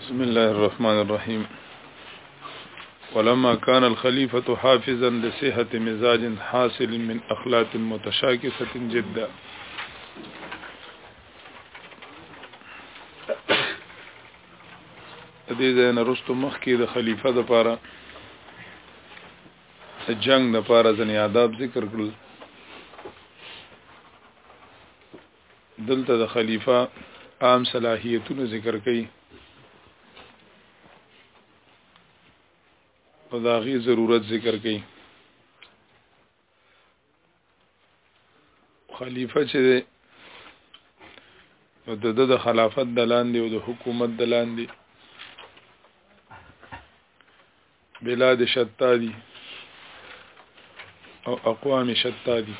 بسم الله الرحمن الرحيم ولما كان الخليفة حافظا لصحة مزاج حاصل من أخلاق متشاكسة جدا د دې ځای نه رستو مخکې د خلیفه د پاره د جنگ د پاره ځنې آداب ذکر کړل دلته د خلیفه عام صلاحیتونه ذکر کړي او دا غي ضرورت ذکر کړي خلیفہ چې دی نو د د خلافت د لاندې او د حکومت د لاندې بلاد شتا دي او اقوام شتا دي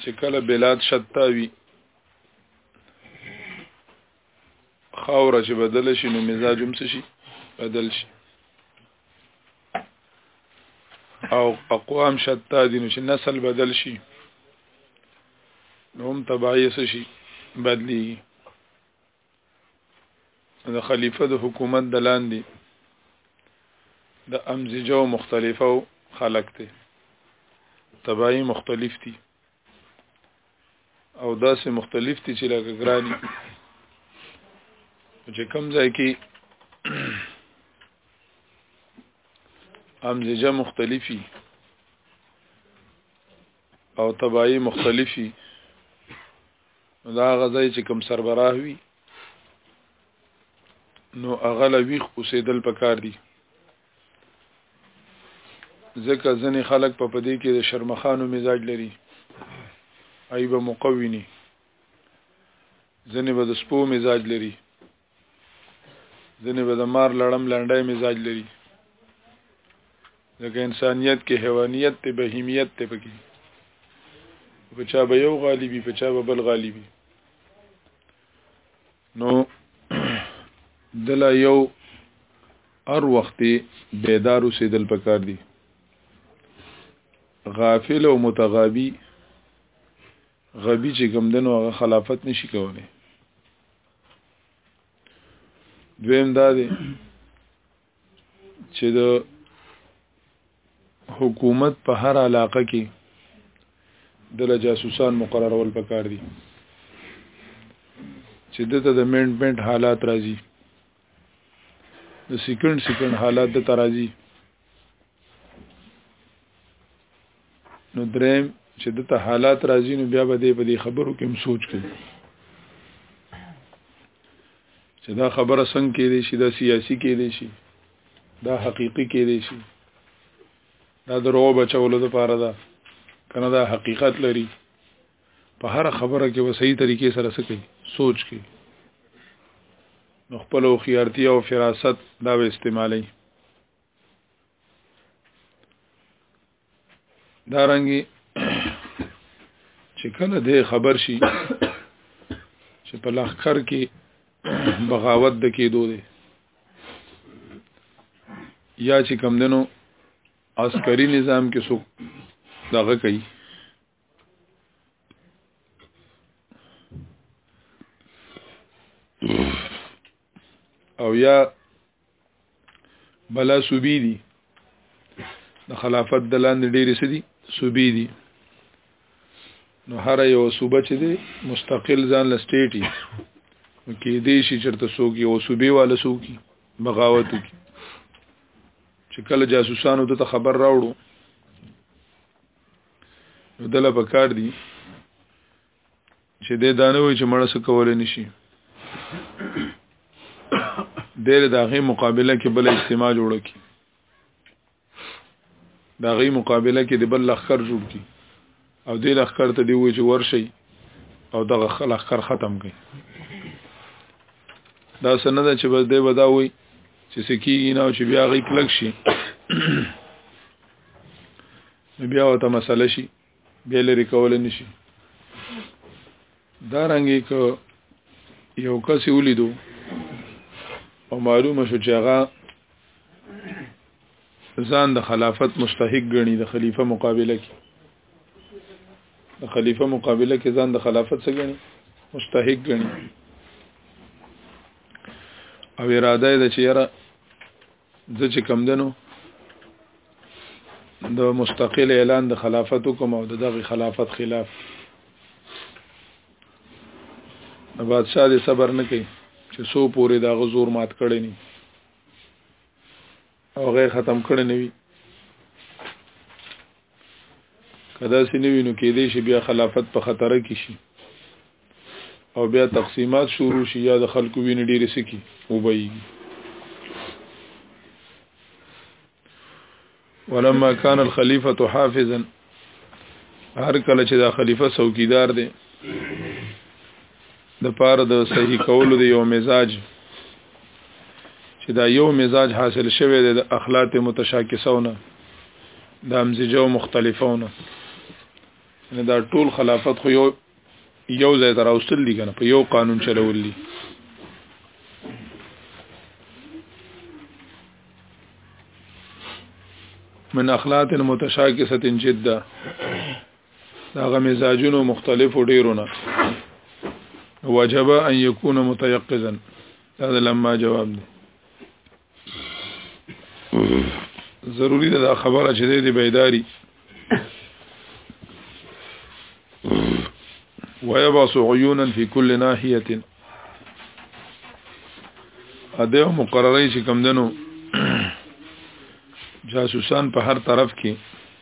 چې کله بلاد شتا وي خاوره چې بدل شي نو مزاج هم شي بدل شي او اقوام شتا دي نو چې نسل بدل شي نو هم تبعیه شي بدلی د خلیفہ د حکومت د لاندې د امزجو مختلفو خلق ته تبعی مختلف دي او داسې مختلف دي چې لکه ګراني چې کم ځای کې امزجه مختلفي او تبایی مختلفي دا غځای چې کم سربراه وي نو اغلوي اوسېدل پکار دي ځکه ځنې خلک په پدې کې د شرمخانو مزاج لري عیب مقوینی ځنې به د سپو مزاج لري ځنې به د مار لړم لنډای مزاج لري ځکه انسانیت کې حیوانیت ته بهیمیت ته پکې په چا به یو غالیبي په چا به بل غالیبي نو دلا یو ار وخت بیدار اوسېدل پکار دي غافل او متغابي غبي چې کوم دنو هغه خلافت نشي کولای دویم دا دی چې د حکومت په هر علاقه کې د جاسوسان مقررول پکار دي چې دته د مینډمنټ حالات راځي د سیکنډ سیکنډ حالات د ترازی نو دریم چې د ته حالات راځي نو بیا به دې په دې خبرو کې هم سوچ کوي چې دا خبره څنګه کې دي شي دا سیاسي کې دي شي دا حقيقي کې دي شي دا درو بچولو لپاره ده کنه دا حقیقت لري په هر خبره کې به صحیح طریقې سره سکی سوچ کې نو خپل خيارتي او فراست دا به استعمالي دارنګي چې کله دې خبر شي چې په لخر کې بغاوت د کېدو دی یا چې کم دنو عسکري نظام کې څوک دغه کوي او یا بلا صوبې دي د خلافت د لاندې ډېرې سدي صوبې دي نو هر یو صوبه چې دی مستقل ځان له سټیټي کې دې شي چرته څوک یو صوبې والا څوک بغاوت کی چې کله جاسوسانو ته خبر راوړو نو دله پکار دي چې دې دانه وي چې مړه څه کولای نشي ډېر د هغه مقابله کې بل اجتماع جوړ کی د هغه مقابله کې د بل لخر جوړ کی او دې لخر ته دی وي چې ورشي او دغه لخر ختم کړي دا سند ده چې بس دې بداوي چې سکیږي نه او چې بیا غي کلک شي بیا وته مسله شي بیا لري کول نه شي دا رنګي که یو کس ولیدو او معلومه شو چې هغه ځان د خلافت مستحق ګڼي د خلیفہ مقابله کې د خلیفہ مقابله کې ځان د خلافت څخه ګڼي مستحق ګڼي او اراده ده چې یاره زه چې کم دنو د مستقل اعلان د خلافت کوم او دغه خلافت خلاف د بادشاہ دې صبر نه کوي چې سو پورې دا غزور مات کړي نه او غیر ختم کړي نه وي کدا سې نه وینو کې دې شي بیا خلافت په خطر کې شي او بیا تقسیمات شروع شي یا د خلکو وین ډیر سکی وبېږي ولما كان الخليفه حافظا هر کله چې دا خلیفہ څوکیدار دی د پاره د صحیح کولو د یو مزاج چې دا یو مزاج حاصل شوی دی د اخلاق متشاکسونه د امزجو مختلفونه نه دا ټول خلافت خو یو یو ځای تر اوستل دي کنه په یو قانون چلول دي من اخلاق متشاکسه جدا داغه مزاجونو مختلفو ډیرو نه وجب ان يكون متيقظا دا د لما جواب دی ضروری ده دا خبره چې دی بیداری ويبعث عيونا في كل ناحيه اده مقرره چې کم دنو جاسوسان په هر طرف کې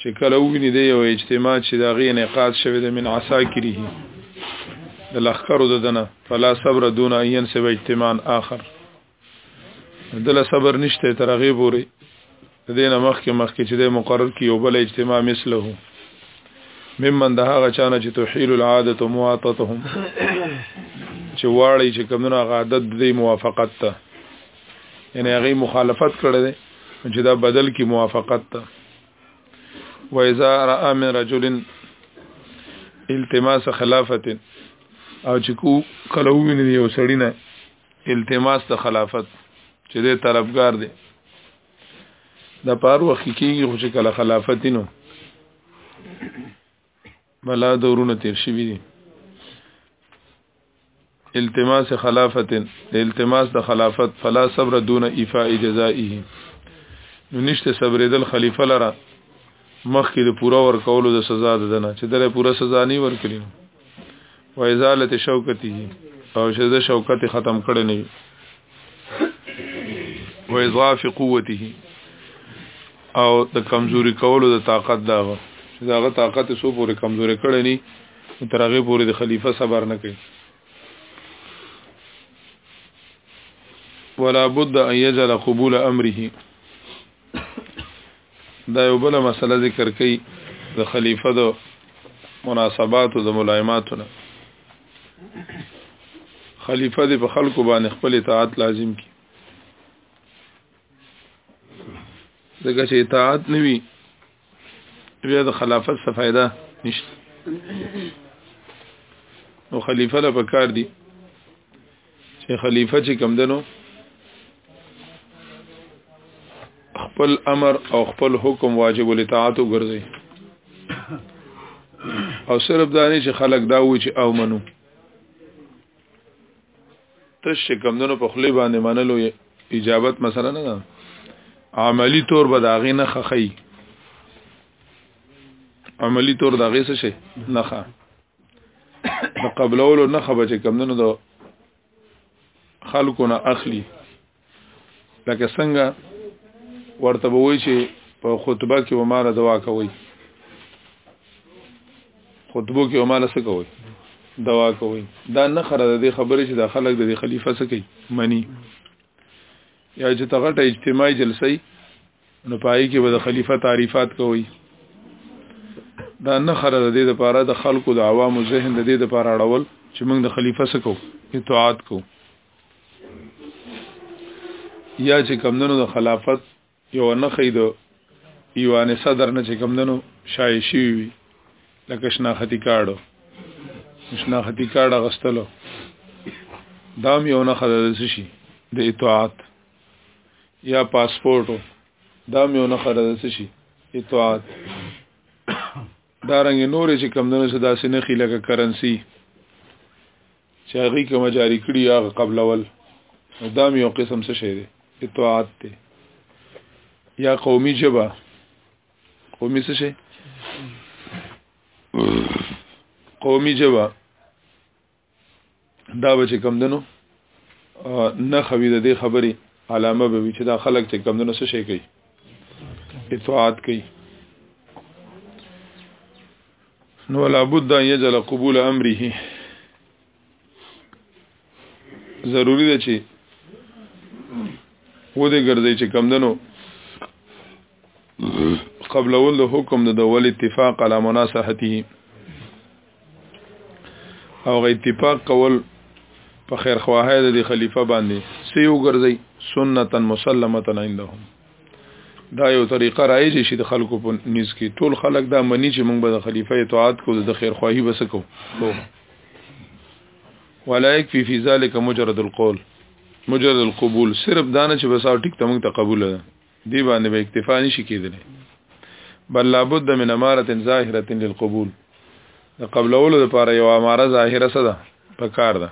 چې کله ویني دی یو اجتماع چې دا غي انعقاد شوه د من عساکره د لخرو د دنه فلا صبر دون اين سب اجتماع اخر دل صبر نشته تر غي پوري دینه مخکې مخکې چې د مقرر کی یو بل اجتماع مثله ممن ده هغه چانه چې توحیل العاده مواطتهم چې واړی چې کمونه عادت دی موافقت ته یعنی هغه مخالفت کړی دی چې دا بدل کی موافقت ته و اذا را من رجل التماس خلافت او چې کو کله ویني یو سړی نه التماس د خلافت چې د طرفګار دی د پار وخت کېږي خو چې کله خلافت نو بلا دورونه تیر شوی دي التماس خلافت التماس د خلافت فلا صبر دون ایفاء جزائه نو نشته صبر دل خلیفہ لره مخکې د پورا ور کولو د سزا ده نه چې دله پورا سزا نه ور کړی و ازاله شوکته او چې د شوکت ختم کړي نه و اضاف قوته او د کمزوري کولو د طاقت دا و چې داغه طاقت سو پورې کمزوري کړي نه تر هغه پورې د خلیفہ صبر نه کوي ولا بد ان يجعل قبول امره دا یو بل مسله ذکر کوي د خلیفہ د مناسبات او د ملایماتونه خلیفہ د په خلکو باندې خپل اطاعت لازم کی دغه چې اطاعت نوي بیا د خلافت څخه فائدہ نشته نو خلیفہ له پکار دی چې خلیفہ چې کم دنو خپل امر او خپل حکم واجب الاطاعت وګرځي او صرف دا نه چې خلک دا و چې او منو تش کمدنو په خلی باندې منلو اجابت مثلا نه ده عملی طور به داغه نه خخی عملی طور داغه څه شي نه خه قبلولو نه خبر چې کمدنو د خلکو نه اخلي لکه څنګه ورته وای چې په خطبه کې و ماره دوا کوي خطبه کې و ماره څه کوي دوا کوي دا نه خره د خبرې چې د خلک د خلیفہ څه کوي منی یا چې تغټه اجتماعي جلسې نو پای کې به د خلیفہ تعریفات کوي دا نه خره د دې لپاره د خلکو د عوامو ذهن د دې لپاره اړول چې موږ د خلیفہ سکو اطاعت کوو یا چې کمندونو د خلافت یو نه خید ایوان صدر نه چې کمندونو شایشي وي لکه شناختی کارډو شناختی کارډ غستلو دام یو نه خدای د شي د اطاعت یا پاسپورتو دا میو نه خره د شي اطاعت دا رنګ نور چې کم دنه صدا سي نه خلګه کرنسي چې هغه کوم جاری کړی هغه قبل ول دا مې یو قسم څه شی دی اطاعت دی یا قومي جبا قومي څه شي قومي جبا دا به چې کم دنو نه خوي د دې خبرې علامه به وي چې دا خلک چې کم دنو څه شي کوي اطاعت کوي نو لا بد ان يجعل قبول امره ضروری ده چې و دې ګرځي چې کم دنو قبل اول د حکم د ول اتفاق علی مناسحته او غ اتفاق کول په خیر خواهی د خلیفہ باندې سیو ګرځي سنتا مسلمتا عندهم دا یو طریقه رایج شي د خلکو په نس کې ټول خلک دا مني چې موږ به د خلیفہ اطاعت کو د خیر خواهی بس کو ولایک فی فی ذلک مجرد القول مجرد القبول صرف دانه چې بس او ټیک ته موږ ته قبول ده دی باندې به اکتفا نشي کېدلی بل لابد من اماره ظاهره للقبول د قبلولو لپاره یو اماره ظاهره څه ده پکار ده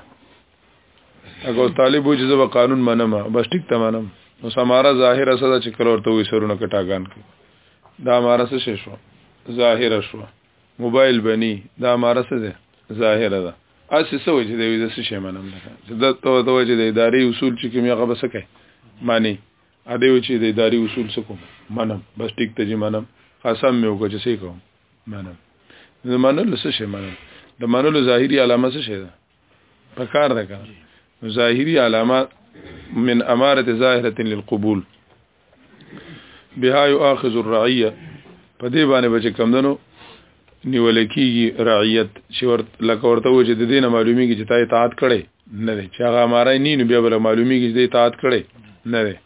اګه طالب وجه زو قانون منم بس ټیک ته منم نو سماره ظاهره صدا چې کله ورته وې سرونه کټاګان کې دا مارا څه شې شو ظاهره شو موبایل بني دا مارا څه ده ظاهره ده اسی څه وجه دی د څه شي منم ده چې دا ته ته وجه دی اداري اصول چې کوم هغه بس کوي معنی ا دې چې د اداري اصول څه کوم منم بس ټیک ته چې منم قسم مې وکړ چې څه کوم منم زه منل څه شي منم د منلو ظاهري علامه څه شي ده پکار ده کنه ظاهری علامات من اماره ظاهره للقبول بها يؤاخذ الرعيه په دې باندې بچ کمندنو نیول کیږي رعیت چې ور لکه ورته و چې د دینه معلومیږي چې تا اطاعت کړي نه دی چې هغه مارای نینو بیا بل معلومیږي چې د اطاعت کړي نه دی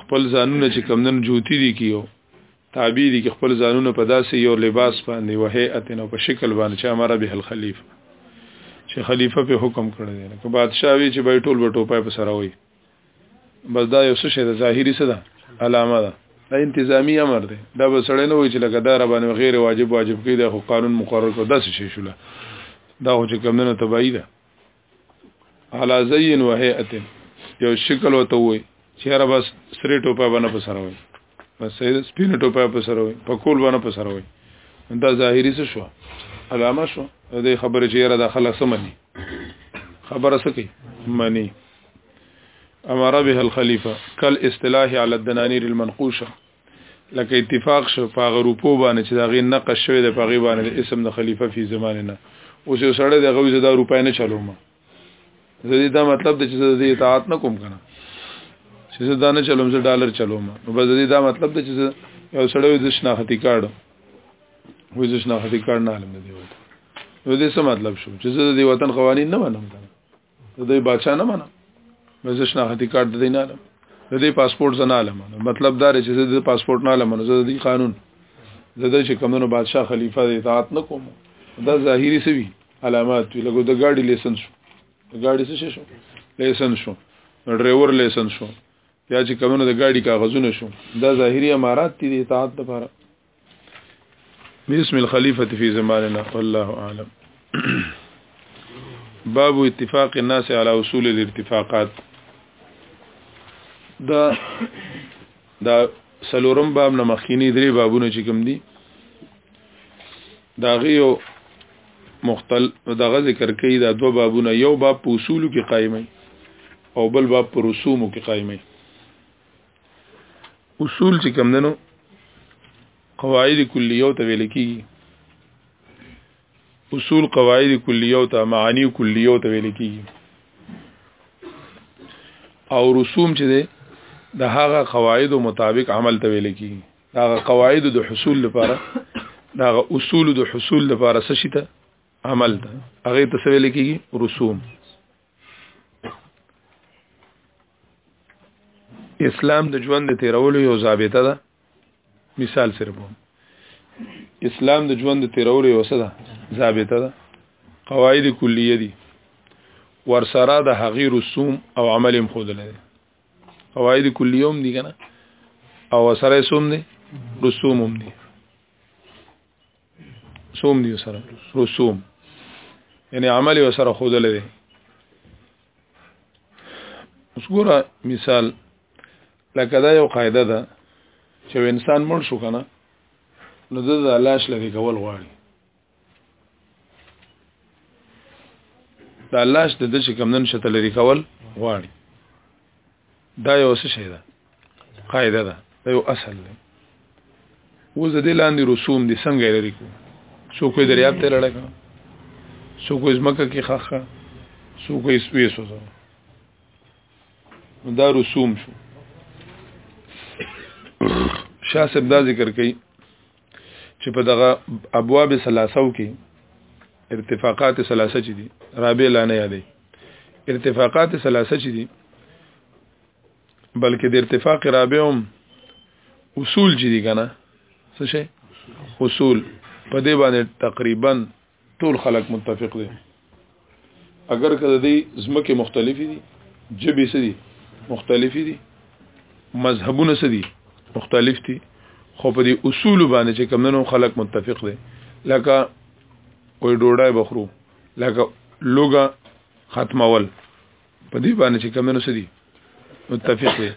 خپل ځانونه چې کمدن جوتی دي کیو تابع دي کې خپل ځانونه په داسې یو لباس باندې وه اتنه په شکل باندې چې امر به الخلیفه چې خلیفہ په حکم کړی دی که بادشاہ وی چې بای ټول بټو پای په سره وي بس دا یو څه شه د ظاهری څه ده علامه ده دا انتظامی امر دی دا به سړی نه وای چې لکه دا را باندې غیر واجب واجب کړي دا خو قانون مقرر کړ داسې شي شوله دا خو چې کمونه تبعی ده علا زین و هیئت یو شکل وته وای چیرې بس سری ټوپه باندې په سره وای بس سپین ټوپه په سره وای په کول باندې په سره وای دا ظاهری څه شو علامه شو دې خبره چې یاره د خلک سمني خبره سکی منی امر به الخلیفه کل اصطلاح علی الدنانیر المنقوشه لکه اتفاق شو په هغه روپو باندې چې دا غي نقش شوی د پاغي باندې د اسم د خلیفہ فی زمانه نه اوس یو سړی د غوي زدا روپای نه چلو ما زدي دا مطلب د چې د اطاعت نه کوم کنه چې زدا نه چلوم زه ډالر چلوم نو بس زدي دا مطلب د چې یو سړی د شناختی کارت وې د شناختی کارت نه علم دی وته نو دې څه مطلب شو چې زه د وطن قوانين نه منم کنه د دې بچا نه منم مې زه شناختی کارت د دې نه لم د دې پاسپورت زه نه لم مطلب دا چې زه د پاسپورت نه لم زه د دې قانون د دې چې کمونو بادشاه خلیفہ د اطاعت نه کوم دا ظاهری سوي علامات وی لګو د ګاډي لایسنس شو د ګاډي څه شو لایسنس شو د ډرایور لایسنس شو یا چې کمونو د ګاډي کاغذونه شو دا ظاهری امارات دي د اطاعت لپاره باسم الخليفة في زماننا والله أعلم باب اتفاق الناس على وصول الارتفاقات دا دا سلورم باب نه مخکینی درې بابونه چې کوم دي دا غيو مختل دغه ذکر کوي دا دوه بابونه یو باب په اصولو کې قائمي او بل باب په رسومو کې قائمي اصول چې کم دنو قواعد کلیو ته ویل کیږي اصول قواعد کلیو ته معانی کلیو ته ویل کیږي او رسوم چې ده د هغه قواعد مطابق عمل ته ویل کیږي هغه قواعد د حصول لپاره هغه اصول د حصول لپاره څه شي ته عمل ده هغه ته ویل کیږي رسوم اسلام د ژوند د تیرولو یو ضابطه ده مثال سره کوم اسلام د ژوند د تیرولو یو څه ده ضابطه ده قواعد کلیه دي ورسره د هغې رسوم او عمل هم خود لري قواعد کلیه هم دي کنه او سره سوم دي رسوم هم دي سوم دی سره رسوم یعنی عمل یو سره خودل دی اوس ګوره مثال لکه دا یو قاعده ده چې انسان مړ شو کنه نو د لاش لري کول غواړي دا لاش د دې کوم نن شته لري کول غواړي دا یو څه شي ده قاعده ده دا یو اصل دی اوس د دې لاندې رسوم دي څنګه لري کو څوک یې دریاب ته لړک څوک یې ځمکه کې خخه څوک یې سپې سوزو دا رسوم شو شاه صاحب دا ذکر کوي چې په دغه ابواب ثلاثو کې ارتفاقات ثلاثه چې دي رابع لانه یادې ارتفاقات ثلاثه چې دي بلکې د ارتفاق رابع هم اصول چې دي کنه څه شي اصول په دې باندې تقریبا ټول خلک متفق دي اگر کله دې زمکه مختلفې دي جبې سدي مختلفې دي مذهبونه سدي مختلف دي خو په دې اصول باندې چې کمنو خلک متفق دي لکه وې ډوډۍ بخرو لکه لوګه ختمول په دې باندې چې کمنو سدي متفق دي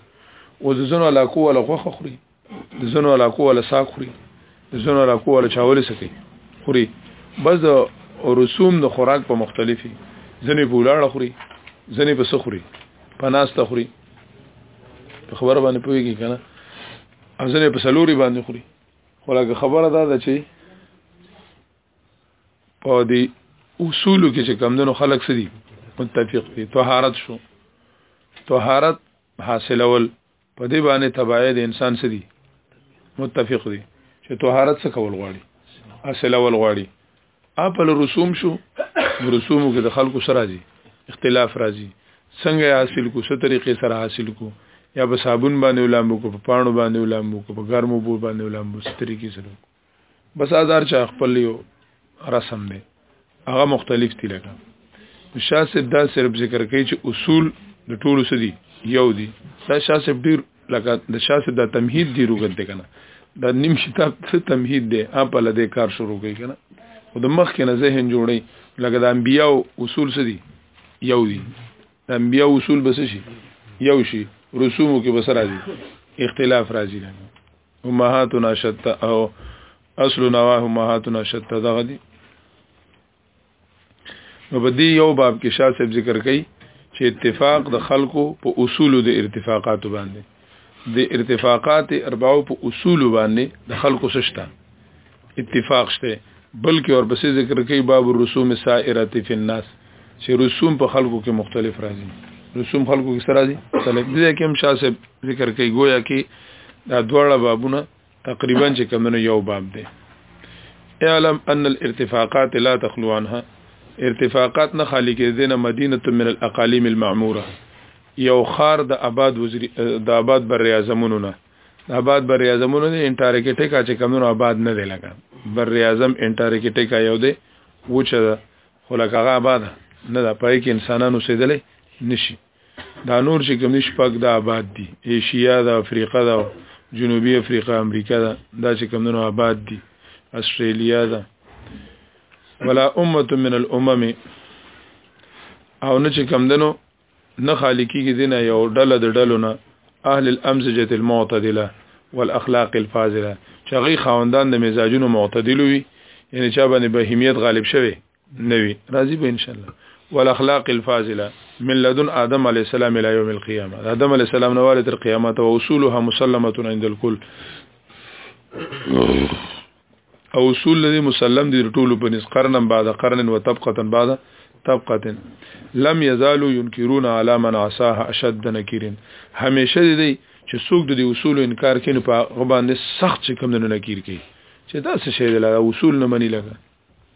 او د زنو علاقو ولا خوخه خوري د زنو علاقو ولا ساق خوري د زنو علاقو ولا چاول سکي خوري بس د رسوم د خوراک په مختلفي ځنې په ولاړه خوري ځنې په سخوري په ناسته خوري په خبره باندې پويږي کنه ځنې په سلوري باندې خوري خو لکه خبره ده چې په دې اصول کې چې کمندونو خلق سدي متفق دي طهارت شو طهارت حاصلول په دې باندې تبعید انسان سدي متفق دي چې طهارت څه کول غواړي حاصلول غواړي خپل رسوم شو رسومو کې د خلکو سره راځي اختلاف راځي څنګه حاصل کو څه طریقې سره حاصل کو یا په صابون باندې ولامو کو په پانو باندې ولامو کو په ګرمو بو باندې ولامو ستري کې سره بس ازار چا خپل یو رسم دی هغه مختلف دي لکه شاسب دا صرف ذکر کوي چې اصول د ټولو سدي یو دي دا شاسب ډیر لکه د شاسب دا تمهید دی روغت دی کنه دا نیم کتاب څه تمهید دی اپ له دې کار شروع کوي کنه او د مخ کې نه ذهن جوړي لکه د انبیاو اصول سدي یو دي د انبیاو اصول بس شي یو شي رسومو کې بس راځي اختلاف راځي امهاتنا شتا او اصل نواه امهاتنا شتا دغه دي نو په دې یو باب کې شاه صاحب ذکر کړي چې اتفاق د خلکو په اصول د ارتفاقات باندې د ارتفاقات اربعو په اصول باندې د خلکو سشتا اتفاق شته بلکې ورپسې ذکر کوي باب الرسوم سائره فی الناس چې رسوم په خلکو کې مختلف راځي رسوم خلکو کې سره راځي سلک دې کې هم شاسه ذکر کوي گویا کې دا دواړه بابونه تقریبا چې کمنو یو باب دی اعلم ان الارتفاقات لا تخلو عنها ارتفاقات نه خالی کې دینه مدینه من الاقالیم المعموره یو خار د آباد وزیر د آباد بر اعظمونو نه دا بعد بر اعظمونو دی انټارکټیکا چې کمونو آباد نه دی لګا بر اعظم انټارکټیکا یو دی وچه ده خو لکه هغه آباد نه ده پای کې انسانانو سیدلې نشي دا نور چې کوم شپږ د آباد دي ایشیا د افریقا د جنوبي افریقا امریکا دا, دا چې کوم نو آباد دي استرالیا دا ولا امه من الامم او نه چې کوم دنو نه خالی کیږي دینه یو ډله د ډلو نه اهل الامزجه المعتدله والاخلاق الفاضله چې غي خاوندان د مزاجونو معتدل وي یعنی چا باندې بهیمیت غالب شوی نه وي راضي به ان شاء الله والاخلاق الفاضله من لدن ادم علی السلام الى يوم القيامه ادم علی السلام نواله تر قیامت او اصولها مسلمه عند الكل او اصول لري مسلم دي ټولو په نس قرن بعد قرن و طبقه بعد طبقه لم يزالوا ينكرون على من عصاها اشد نكيرين هميشه دي چې څوک د اصول انکار کوي نو په غبان سخت چې کوم نه نکیر کوي چې دا څه شی دی لا اصول نه مني لګا